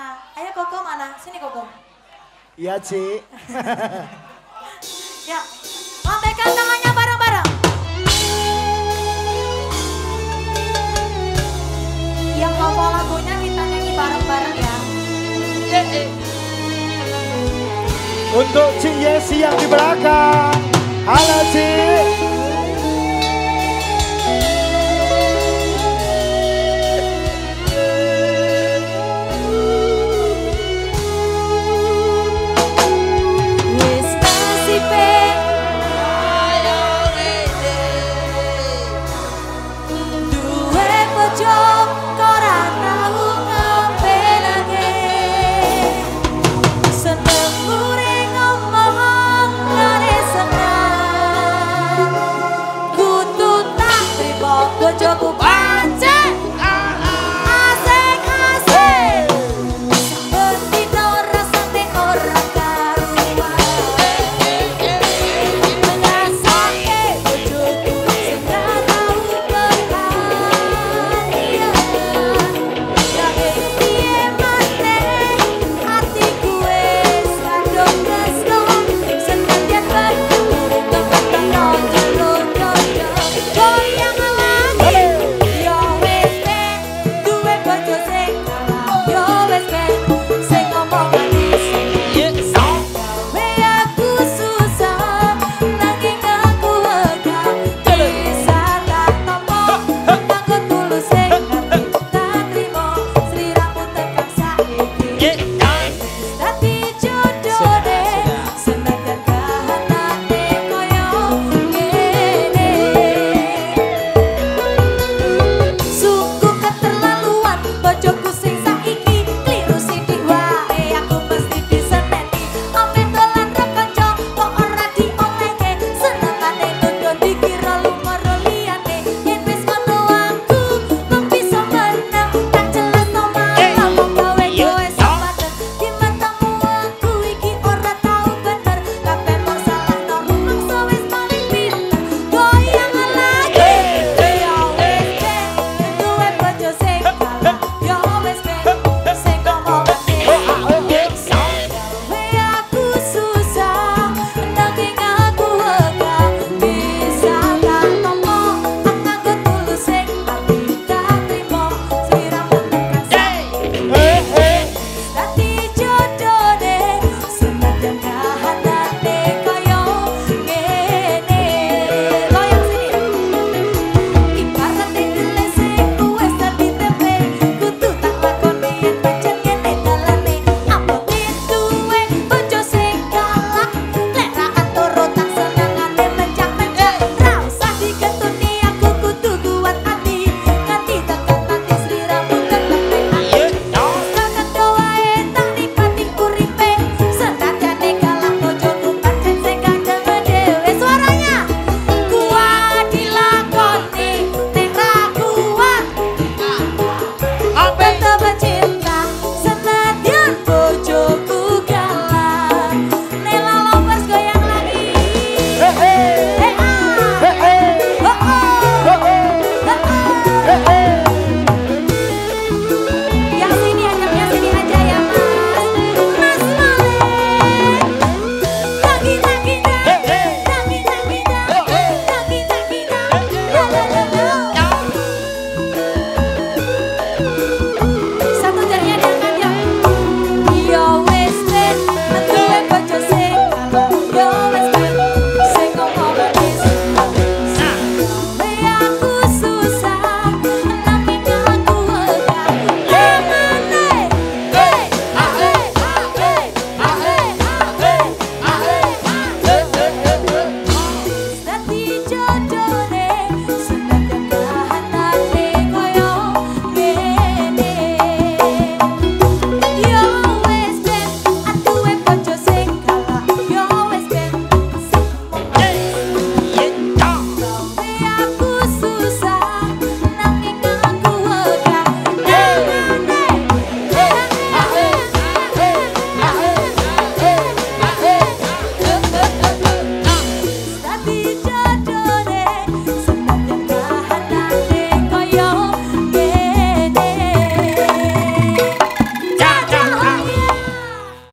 Nah, ayo Koko mana? Sini Koko. Iya, Ci. Ya, lambaikan tangannya bareng-bareng. Yang hafal lagunya kita nyanyi bareng-bareng ya. Untuk Ci Yesi yang di belakang. Halo, Ci.